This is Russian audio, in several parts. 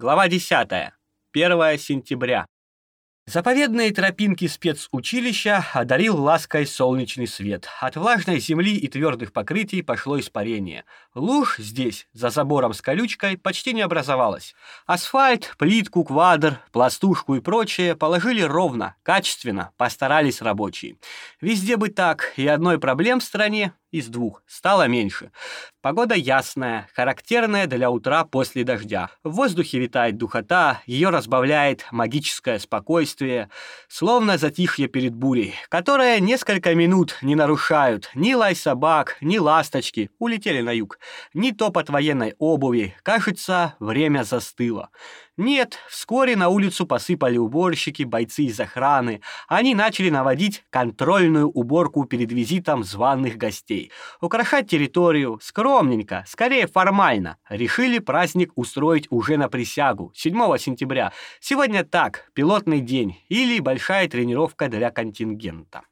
Глава 10. 1 сентября. Заповедные тропинки спецучилища одарил лаской солнечный свет. От влажной земли и твердых покрытий пошло испарение. Луж здесь, за забором с колючкой, почти не образовалось. Асфальт, плитку, квадр, пластушку и прочее положили ровно, качественно, постарались рабочие. Везде бы так, и одной проблем в стране из двух стало меньше. Погода ясная, характерная для утра после дождя. В воздухе витает духота, ее разбавляет магическое спокойствие, словно затишье перед бурей, которое несколько минут не нарушают ни лай собак, ни ласточки, улетели на юг, ни топот военной обуви. Кажется, время застыло. Нет, вскоре на улицу посыпали уборщики, бойцы из охраны. Они начали наводить контрольную уборку перед визитом званых гостей. Украшать территорию скромненько, скорее формально. Решили праздник устроить уже на присягу, 7 сентября. Сегодня так, пилотный день или большая тренировка для контингента.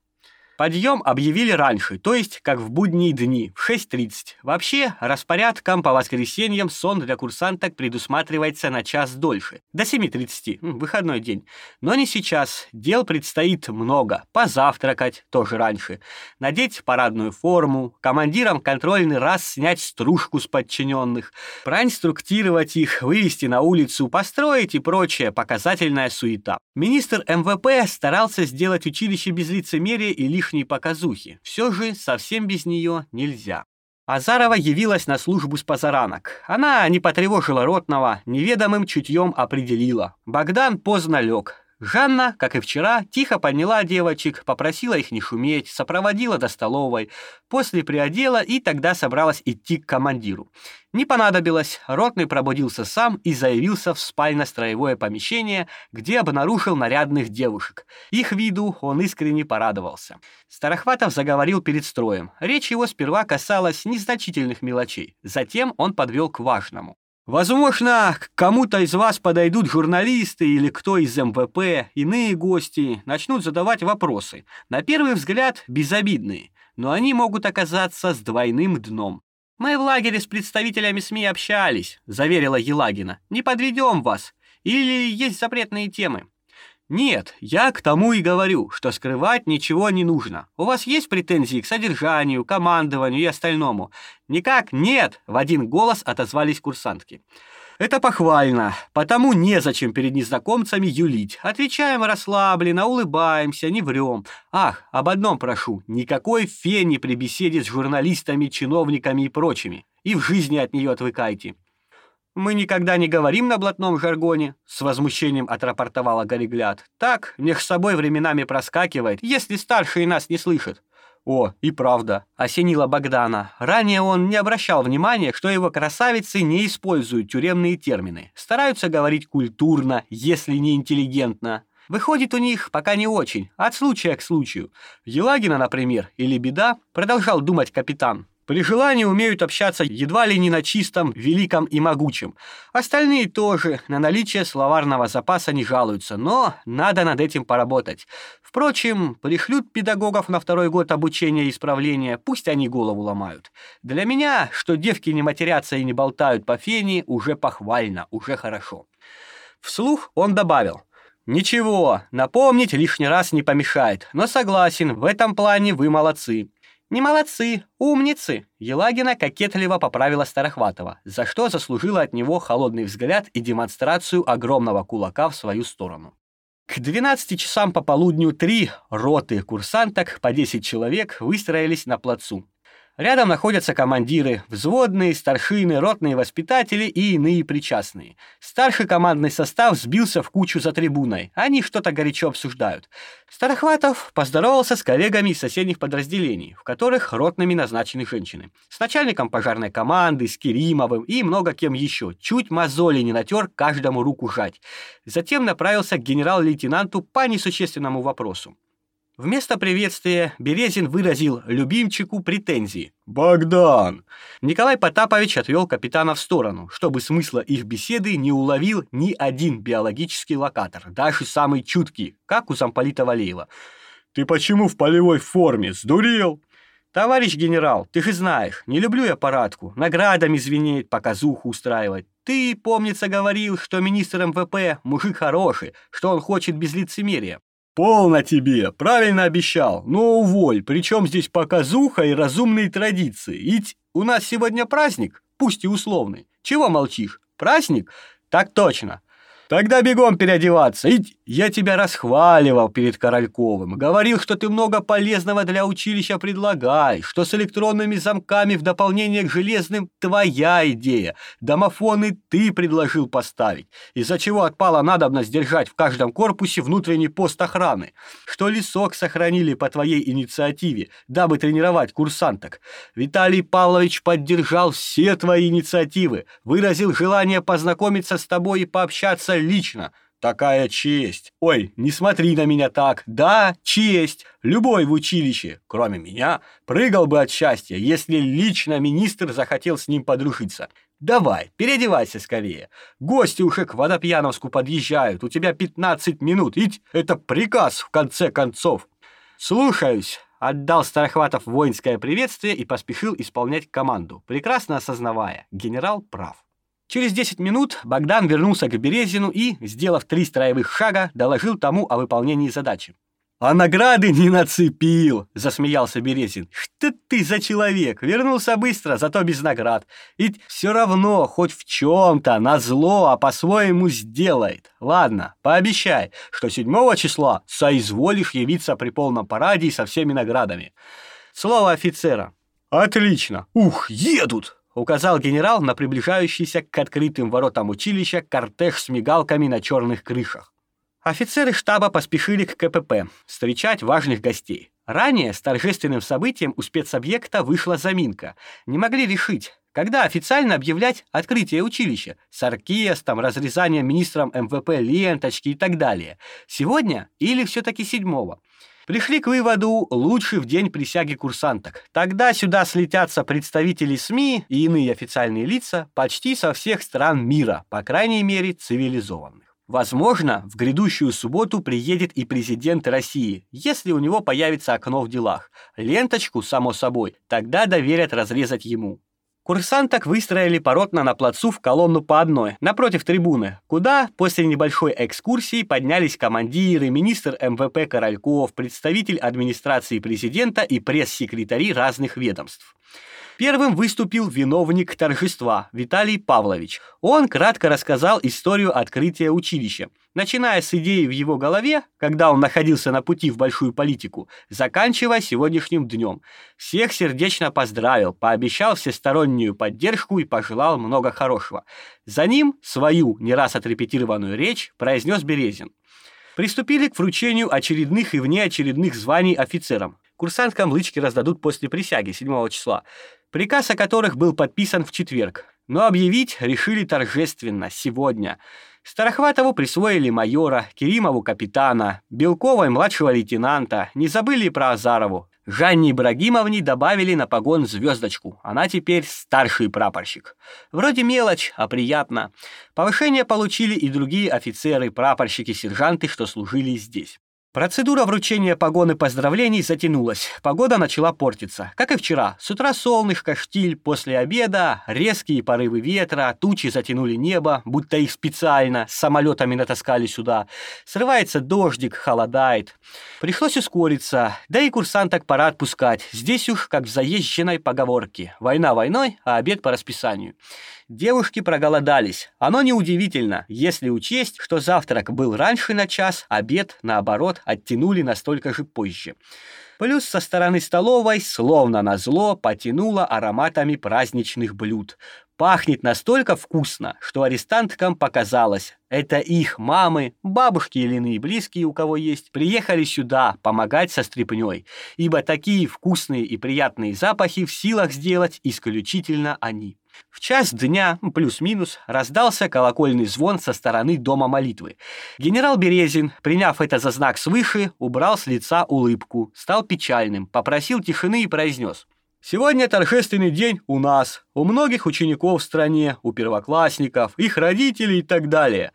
Подъем объявили раньше, то есть как в будние дни, в 6.30. Вообще, распорядком по воскресеньям сон для курсанток предусматривается на час дольше, до 7.30, выходной день. Но не сейчас, дел предстоит много. Позавтракать тоже раньше, надеть парадную форму, командирам контрольный раз снять стружку с подчиненных, проинструктировать их, вывести на улицу, построить и прочее, показательная суета. Министр МВП старался сделать училище без лицемерия и лишь лишней показухи. Все же совсем без нее нельзя. Азарова явилась на службу с позаранок. Она не потревожила ротного, неведомым чутьем определила. Богдан поздно лег, Жанна, как и вчера, тихо подняла девочек, попросила их не шуметь, сопроводила до столовой, после приодела и тогда собралась идти к командиру. Не понадобилось, ротный пробудился сам и заявился в спально-строевое помещение, где обнаружил нарядных девушек. Их виду он искренне порадовался. Старохватов заговорил перед строем. Речь его сперва касалась незначительных мелочей, затем он подвел к важному. Возможно, к кому-то из вас подойдут журналисты или кто из МВП, иные гости, начнут задавать вопросы. На первый взгляд безобидные, но они могут оказаться с двойным дном. Мы в лагере с представителями СМИ общались, заверила Елагина. Не подведем вас. Или есть запретные темы. Нет, я к тому и говорю, что скрывать ничего не нужно. У вас есть претензии к содержанию, командованию и остальному? Никак нет, в один голос отозвались курсантки. Это похвально, потому незачем перед незнакомцами юлить. Отвечаем расслабленно, улыбаемся, не врем. Ах, об одном прошу, никакой фени при беседе с журналистами, чиновниками и прочими. И в жизни от нее отвыкайте. «Мы никогда не говорим на блатном жаргоне», — с возмущением отрапортовала Горегляд. «Так, меж собой временами проскакивает, если старшие нас не слышат». «О, и правда», — осенила Богдана. Ранее он не обращал внимания, что его красавицы не используют тюремные термины. Стараются говорить культурно, если не интеллигентно. Выходит у них пока не очень, от случая к случаю. Елагина, например, или Беда, продолжал думать капитан. При желании умеют общаться едва ли не на чистом, великом и могучем. Остальные тоже на наличие словарного запаса не жалуются, но надо над этим поработать. Впрочем, пришлют педагогов на второй год обучения и исправления, пусть они голову ломают. Для меня, что девки не матерятся и не болтают по фене, уже похвально, уже хорошо. Вслух он добавил. «Ничего, напомнить лишний раз не помешает, но согласен, в этом плане вы молодцы. «Не молодцы, умницы!» Елагина кокетливо поправила Старохватова, за что заслужила от него холодный взгляд и демонстрацию огромного кулака в свою сторону. К 12 часам пополудню три роты курсанток по 10 человек выстроились на плацу. Рядом находятся командиры, взводные, старшины, ротные воспитатели и иные причастные. Старший командный состав сбился в кучу за трибуной. Они что-то горячо обсуждают. Старохватов поздоровался с коллегами из соседних подразделений, в которых ротными назначены женщины. С начальником пожарной команды, с Керимовым и много кем еще. Чуть мозоли не натер каждому руку жать. Затем направился к генерал-лейтенанту по несущественному вопросу. Вместо приветствия Березин выразил любимчику претензии. «Богдан!» Николай Потапович отвел капитана в сторону, чтобы смысла их беседы не уловил ни один биологический локатор, даже самый чуткий, как у замполита Валеева. «Ты почему в полевой форме? Сдурел?» «Товарищ генерал, ты же знаешь, не люблю я парадку. Наградами звенеть, показуху устраивать. Ты, помнится, говорил, что министр МВП мужик хороший, что он хочет без лицемерия. Полно тебе, правильно обещал. Но уволь, причем здесь показуха и разумные традиции. Ведь у нас сегодня праздник, пусть и условный. Чего молчишь? Праздник? Так точно. Тогда бегом переодеваться. И я тебя расхваливал перед Корольковым. Говорил, что ты много полезного для училища предлагаешь, что с электронными замками в дополнение к железным твоя идея. Домофоны ты предложил поставить, из-за чего отпала надобность держать в каждом корпусе внутренний пост охраны. Что лесок сохранили по твоей инициативе, дабы тренировать курсанток. Виталий Павлович поддержал все твои инициативы, выразил желание познакомиться с тобой и пообщаться лично. Такая честь. Ой, не смотри на меня так. Да, честь. Любой в училище, кроме меня, прыгал бы от счастья, если лично министр захотел с ним подружиться. Давай, переодевайся скорее. Гости уже к Водопьяновску подъезжают. У тебя 15 минут. Ведь это приказ в конце концов. Слушаюсь. Отдал Старохватов воинское приветствие и поспешил исполнять команду, прекрасно осознавая, генерал прав. Через 10 минут Богдан вернулся к Березину и, сделав три строевых шага, доложил тому о выполнении задачи. «А награды не нацепил!» — засмеялся Березин. «Что ты за человек? Вернулся быстро, зато без наград. Ведь все равно, хоть в чем-то, на зло, а по-своему сделает. Ладно, пообещай, что 7 числа соизволишь явиться при полном параде и со всеми наградами. Слово офицера». «Отлично! Ух, едут!» Указал генерал на приближающийся к открытым воротам училища кортеж с мигалками на черных крышах. Офицеры штаба поспешили к КПП встречать важных гостей. Ранее с торжественным событием у спецобъекта вышла заминка. Не могли решить, когда официально объявлять открытие училища с оркестром, разрезанием министром МВП ленточки и так далее. Сегодня или все-таки седьмого? Пришли к выводу лучше в день присяги курсанток. Тогда сюда слетятся представители СМИ и иные официальные лица почти со всех стран мира, по крайней мере цивилизованных. Возможно, в грядущую субботу приедет и президент России, если у него появится окно в делах. Ленточку, само собой, тогда доверят разрезать ему. Курсанток выстроили поротно на плацу в колонну по одной, напротив трибуны, куда после небольшой экскурсии поднялись командиры, министр МВП Корольков, представитель администрации президента и пресс-секретари разных ведомств. Первым выступил виновник торжества Виталий Павлович. Он кратко рассказал историю открытия училища, начиная с идеи в его голове, когда он находился на пути в большую политику, заканчивая сегодняшним днем. Всех сердечно поздравил, пообещал всестороннюю поддержку и пожелал много хорошего. За ним свою не раз отрепетированную речь произнес Березин. Приступили к вручению очередных и внеочередных званий офицерам. Курсанткам лычки раздадут после присяги 7 числа приказ о которых был подписан в четверг, но объявить решили торжественно, сегодня. Старохватову присвоили майора, Керимову капитана, Белковой младшего лейтенанта, не забыли про Азарову. Жанне Ибрагимовне добавили на погон звездочку. Она теперь старший прапорщик. Вроде мелочь, а приятно. Повышение получили и другие офицеры, прапорщики, сержанты, что служили здесь. Процедура вручения погоны поздравлений затянулась. Погода начала портиться. Как и вчера. С утра солнышко, штиль, после обеда резкие порывы ветра, тучи затянули небо, будто их специально с самолетами натаскали сюда. Срывается дождик, холодает. Пришлось ускориться, да и курсанток пора отпускать. Здесь уж как в заезженной поговорке. Война войной, а обед по расписанию. Девушки проголодались. Оно неудивительно, если учесть, что завтрак был раньше на час, обед, наоборот, оттянули настолько же позже. Плюс со стороны столовой, словно назло, потянуло ароматами праздничных блюд. Пахнет настолько вкусно, что арестанткам показалось, это их мамы, бабушки или иные близкие, у кого есть, приехали сюда помогать со стряпнёй, ибо такие вкусные и приятные запахи в силах сделать исключительно они. В час дня, плюс-минус, раздался колокольный звон со стороны дома молитвы. Генерал Березин, приняв это за знак свыше, убрал с лица улыбку, стал печальным, попросил тишины и произнес. Сегодня торжественный день у нас, у многих учеников в стране, у первоклассников, их родителей и так далее.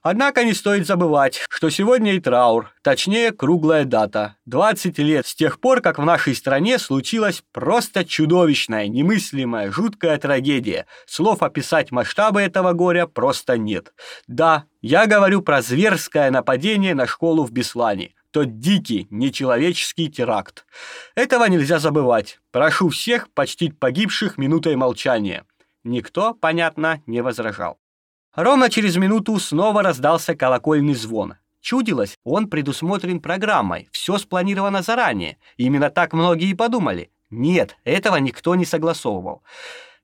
Однако не стоит забывать, что сегодня и траур, точнее, круглая дата. 20 лет с тех пор, как в нашей стране случилась просто чудовищная, немыслимая, жуткая трагедия. Слов описать масштабы этого горя просто нет. Да, я говорю про зверское нападение на школу в Беслане тот дикий, нечеловеческий теракт. Этого нельзя забывать. Прошу всех почтить погибших минутой молчания. Никто, понятно, не возражал. Ровно через минуту снова раздался колокольный звон. Чудилось, он предусмотрен программой, все спланировано заранее. Именно так многие и подумали. Нет, этого никто не согласовывал.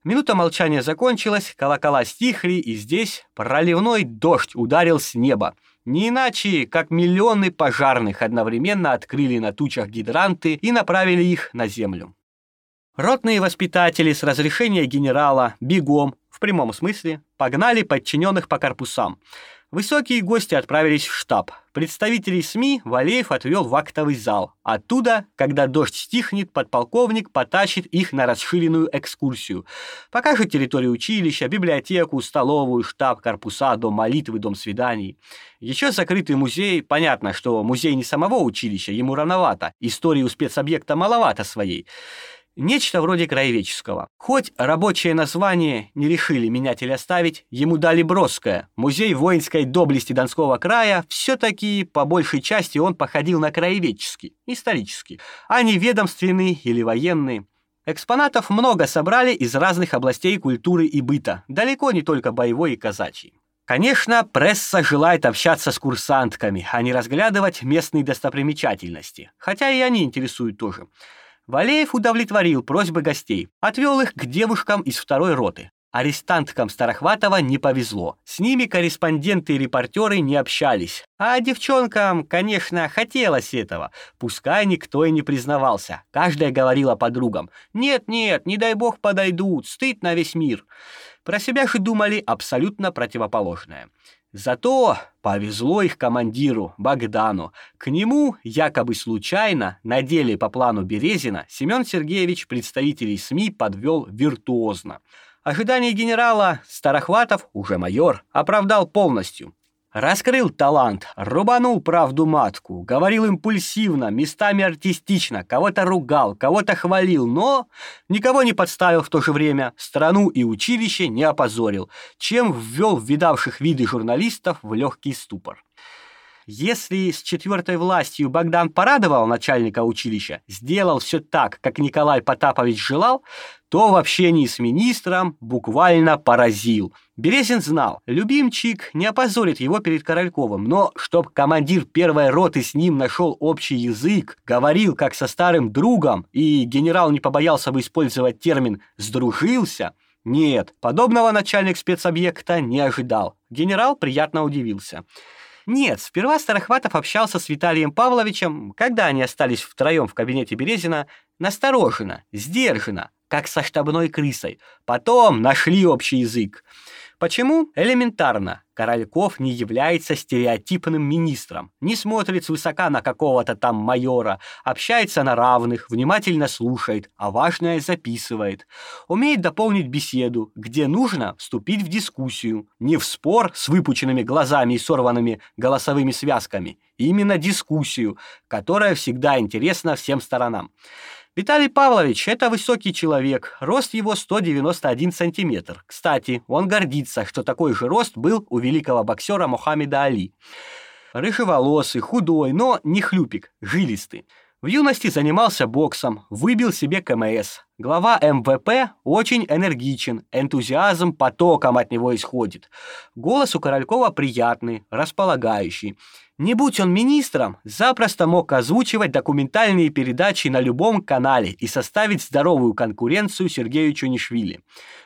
Минута молчания закончилась, колокола стихли, и здесь проливной дождь ударил с неба. Не иначе, как миллионы пожарных одновременно открыли на тучах гидранты и направили их на землю. Ротные воспитатели с разрешения генерала бегом, в прямом смысле, погнали подчиненных по корпусам. Высокие гости отправились в штаб. Представителей СМИ Валеев отвел в актовый зал. Оттуда, когда дождь стихнет, подполковник потащит их на расширенную экскурсию. Покажет территорию училища, библиотеку, столовую, штаб, корпуса, дом молитвы, дом свиданий. Еще закрытый музей. Понятно, что музей не самого училища, ему рановато. Истории у спецобъекта маловато своей. Нечто вроде краеведческого. Хоть рабочее название не решили менять или оставить, ему дали броское. Музей воинской доблести Донского края все-таки по большей части он походил на краеведческий, исторический, а не ведомственный или военный. Экспонатов много собрали из разных областей культуры и быта, далеко не только боевой и казачий. Конечно, пресса желает общаться с курсантками, а не разглядывать местные достопримечательности, хотя и они интересуют тоже. Валеев удовлетворил просьбы гостей, отвел их к девушкам из второй роты. Арестанткам Старохватова не повезло. С ними корреспонденты и репортеры не общались. А девчонкам, конечно, хотелось этого. Пускай никто и не признавался. Каждая говорила подругам. «Нет-нет, не дай бог подойдут, стыд на весь мир». Про себя же думали абсолютно противоположное. Зато повезло их командиру Богдану. К нему, якобы случайно, на деле по плану Березина, Семен Сергеевич представителей СМИ подвел виртуозно. Ожидания генерала Старохватов, уже майор, оправдал полностью. Раскрыл талант, рубанул правду матку, говорил импульсивно, местами артистично, кого-то ругал, кого-то хвалил, но никого не подставил в то же время, страну и училище не опозорил, чем ввел видавших виды журналистов в легкий ступор. Если с четвертой властью Богдан порадовал начальника училища, сделал все так, как Николай Потапович желал, то в общении с министром буквально поразил. Березин знал, любимчик не опозорит его перед Корольковым, но чтоб командир первой роты с ним нашел общий язык, говорил как со старым другом, и генерал не побоялся бы использовать термин «сдружился», нет, подобного начальник спецобъекта не ожидал. Генерал приятно удивился. Нет, сперва Старохватов общался с Виталием Павловичем, когда они остались втроем в кабинете Березина, настороженно, сдержанно, как со штабной крысой. Потом нашли общий язык. Почему? Элементарно. Корольков не является стереотипным министром, не смотрит свысока на какого-то там майора, общается на равных, внимательно слушает, а важное записывает. Умеет дополнить беседу, где нужно вступить в дискуссию, не в спор с выпученными глазами и сорванными голосовыми связками, именно дискуссию, которая всегда интересна всем сторонам. Виталий Павлович – это высокий человек, рост его 191 сантиметр. Кстати, он гордится, что такой же рост был у великого боксера Мухаммеда Али. Рыжеволосый, худой, но не хлюпик, жилистый. В юности занимался боксом, выбил себе КМС. Глава МВП очень энергичен, энтузиазм потоком от него исходит. Голос у Королькова приятный, располагающий. Не будь он министром, запросто мог озвучивать документальные передачи на любом канале и составить здоровую конкуренцию Сергею Чунишвили.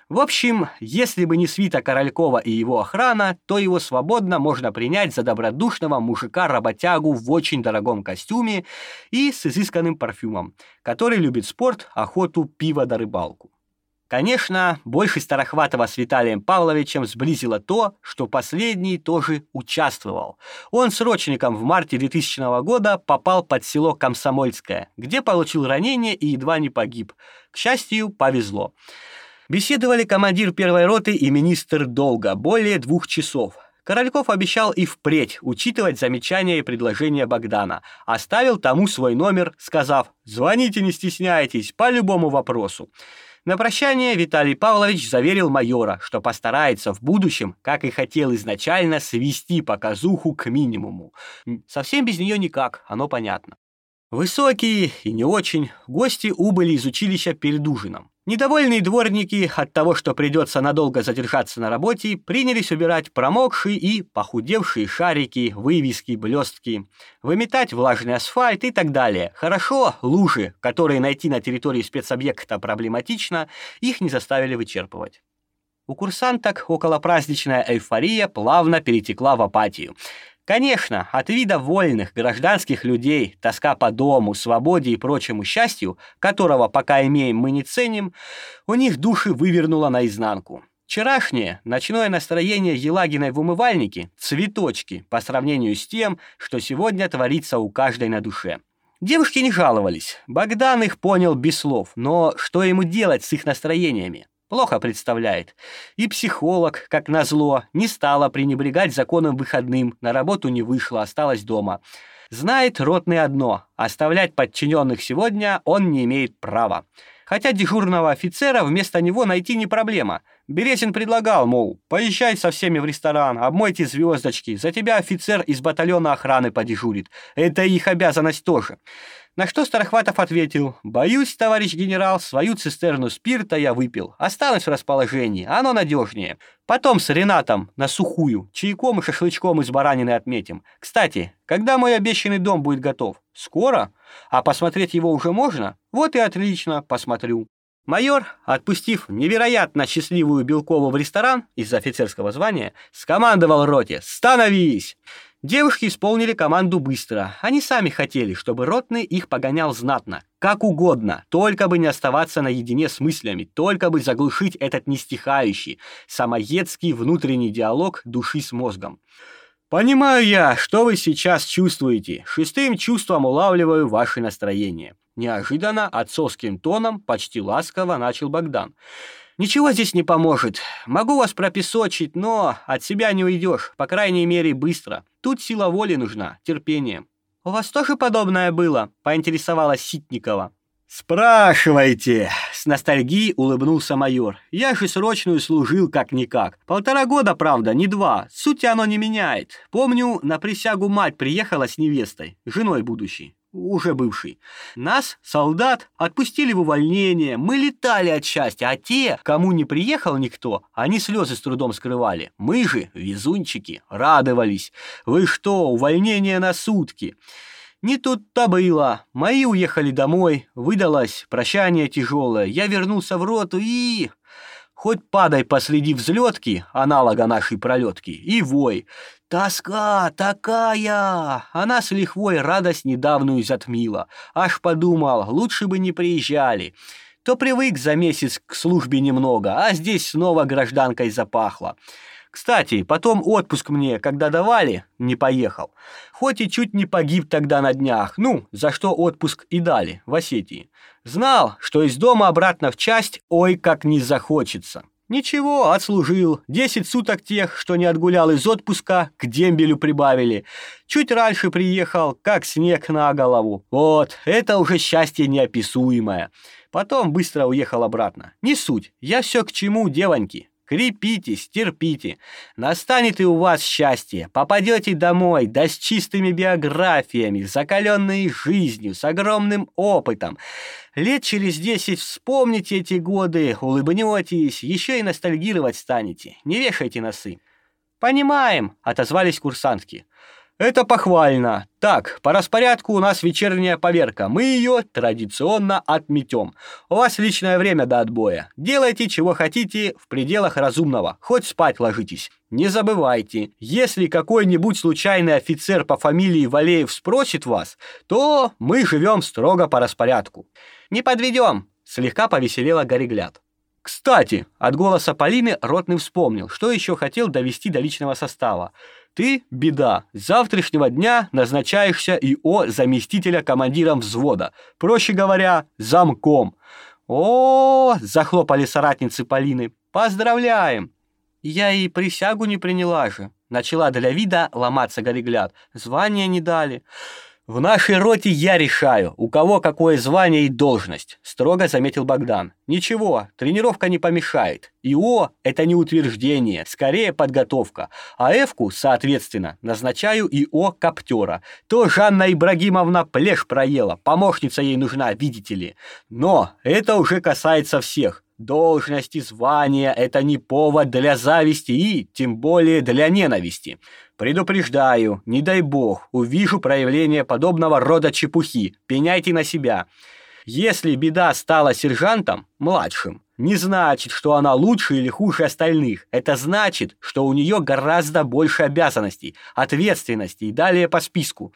В общем, если бы не свита Королькова и его охрана, то его свободно можно принять за добродушного мужика-работягу в очень дорогом костюме и с изысканным парфюмом, который любит спорт, охоту, пиво да рыбалку. Конечно, больше Старохватова с Виталием Павловичем сблизило то, что последний тоже участвовал. Он срочником в марте 2000 года попал под село Комсомольское, где получил ранение и едва не погиб. К счастью, повезло. Беседовали командир первой роты и министр долго, более двух часов. Корольков обещал и впредь учитывать замечания и предложения Богдана. Оставил тому свой номер, сказав «Звоните, не стесняйтесь, по любому вопросу». На прощание Виталий Павлович заверил майора, что постарается в будущем, как и хотел изначально, свести показуху к минимуму. Совсем без нее никак, оно понятно. Высокие и не очень гости убыли из училища перед ужином. Недовольные дворники от того, что придется надолго задержаться на работе, принялись убирать промокшие и похудевшие шарики, вывески, блестки, выметать влажный асфальт и так далее. Хорошо, лужи, которые найти на территории спецобъекта проблематично, их не заставили вычерпывать. У курсанток околопраздничная эйфория плавно перетекла в апатию. Конечно, от вида вольных гражданских людей, тоска по дому, свободе и прочему счастью, которого пока имеем мы не ценим, у них души вывернуло наизнанку. Вчерашнее ночное настроение Елагиной в умывальнике – цветочки по сравнению с тем, что сегодня творится у каждой на душе. Девушки не жаловались. Богдан их понял без слов, но что ему делать с их настроениями? Плохо представляет. И психолог, как назло, не стала пренебрегать законом выходным, на работу не вышла, осталась дома. Знает ротный одно – оставлять подчиненных сегодня он не имеет права. Хотя дежурного офицера вместо него найти не проблема. Березин предлагал, мол, поезжай со всеми в ресторан, обмойте звездочки, за тебя офицер из батальона охраны подежурит. Это их обязанность тоже. На что Старохватов ответил, «Боюсь, товарищ генерал, свою цистерну спирта я выпил. Останусь в расположении, оно надежнее. Потом с Ренатом на сухую, чайком и шашлычком из баранины отметим. Кстати, когда мой обещанный дом будет готов? Скоро? А посмотреть его уже можно? Вот и отлично, посмотрю». Майор, отпустив невероятно счастливую Белкову в ресторан из-за офицерского звания, скомандовал роте «Становись!». Девушки исполнили команду быстро. Они сами хотели, чтобы ротный их погонял знатно, как угодно, только бы не оставаться наедине с мыслями, только бы заглушить этот нестихающий, самоедский внутренний диалог души с мозгом. Понимаю я, что вы сейчас чувствуете. Шестым чувством улавливаю ваше настроение. Неожиданно отцовским тоном, почти ласково начал Богдан. Ничего здесь не поможет. Могу вас пропесочить, но от себя не уйдешь, по крайней мере, быстро. Тут сила воли нужна, терпение. У вас тоже подобное было? поинтересовалась Ситникова. «Спрашивайте!» — с ностальгией улыбнулся майор. «Я же срочную служил как-никак. Полтора года, правда, не два. Суть оно не меняет. Помню, на присягу мать приехала с невестой, женой будущей уже бывший. Нас, солдат, отпустили в увольнение, мы летали от счастья, а те, кому не приехал никто, они слезы с трудом скрывали. Мы же, везунчики, радовались. Вы что, увольнение на сутки? Не тут-то было. Мои уехали домой, выдалось прощание тяжелое. Я вернулся в роту и... Хоть падай посреди взлетки, аналога нашей пролетки, и вой. Тоска такая! Она с лихвой радость недавнюю затмила. Аж подумал, лучше бы не приезжали. То привык за месяц к службе немного, а здесь снова гражданкой запахло. Кстати, потом отпуск мне, когда давали, не поехал. Хоть и чуть не погиб тогда на днях, ну, за что отпуск и дали в Осетии. Знал, что из дома обратно в часть, ой, как не захочется. Ничего, отслужил. Десять суток тех, что не отгулял из отпуска, к дембелю прибавили. Чуть раньше приехал, как снег на голову. Вот, это уже счастье неописуемое. Потом быстро уехал обратно. Не суть, я все к чему, девоньки. Крепитесь, терпите. Настанет и у вас счастье. Попадете домой, да с чистыми биографиями, закаленной жизнью, с огромным опытом. Лет через десять вспомните эти годы, улыбнетесь, еще и ностальгировать станете. Не вешайте носы. «Понимаем», — отозвались курсантки. Это похвально. Так, по распорядку у нас вечерняя поверка. Мы ее традиционно отметем. У вас личное время до отбоя. Делайте, чего хотите, в пределах разумного. Хоть спать ложитесь. Не забывайте, если какой-нибудь случайный офицер по фамилии Валеев спросит вас, то мы живем строго по распорядку. Не подведем. Слегка повеселела Горегляд. Кстати, от голоса Полины Ротный вспомнил, что еще хотел довести до личного состава. Ты, беда, с завтрашнего дня назначаешься ИО заместителя командиром взвода. Проще говоря, замком. О, захлопали соратницы Полины. Поздравляем. Я и присягу не приняла же. Начала для вида ломаться Горегляд. Звания не дали. В нашей роте я решаю, у кого какое звание и должность, строго заметил Богдан. Ничего, тренировка не помешает. ИО это не утверждение, скорее подготовка. А Эвку, соответственно, назначаю ИО Коптера. То Жанна Ибрагимовна плешь проела, помощница ей нужна, видите ли. Но это уже касается всех. Должность и звание – это не повод для зависти и, тем более, для ненависти. Предупреждаю, не дай бог, увижу проявление подобного рода чепухи, пеняйте на себя. Если беда стала сержантом, младшим, не значит, что она лучше или хуже остальных. Это значит, что у нее гораздо больше обязанностей, ответственности и далее по списку.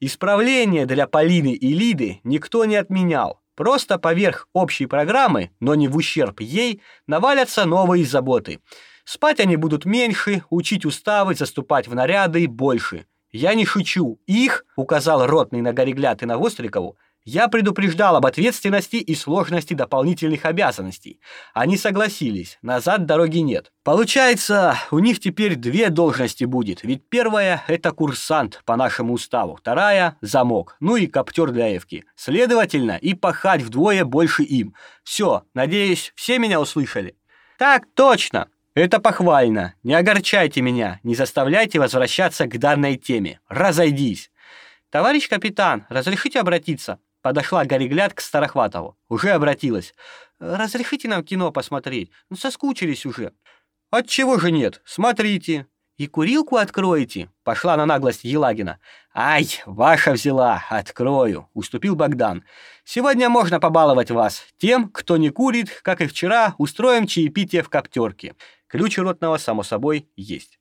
Исправление для Полины и Лиды никто не отменял. Просто поверх общей программы, но не в ущерб ей, навалятся новые заботы. Спать они будут меньше, учить уставы, заступать в наряды больше. Я не шучу. Их, указал ротный на Горегляд и на Вострикову, я предупреждал об ответственности и сложности дополнительных обязанностей. Они согласились, назад дороги нет. Получается, у них теперь две должности будет, ведь первая – это курсант по нашему уставу, вторая – замок, ну и коптер для Эвки. Следовательно, и пахать вдвое больше им. Все, надеюсь, все меня услышали? Так точно! Это похвально. Не огорчайте меня, не заставляйте возвращаться к данной теме. Разойдись. Товарищ капитан, разрешите обратиться? Подошла Горегляд к Старохватову. Уже обратилась. «Разрешите нам кино посмотреть? Ну, соскучились уже». «Отчего же нет? Смотрите». «И курилку откроете?» Пошла на наглость Елагина. «Ай, ваша взяла, открою», — уступил Богдан. «Сегодня можно побаловать вас. Тем, кто не курит, как и вчера, устроим чаепитие в коптерке. Ключ ротного, само собой, есть».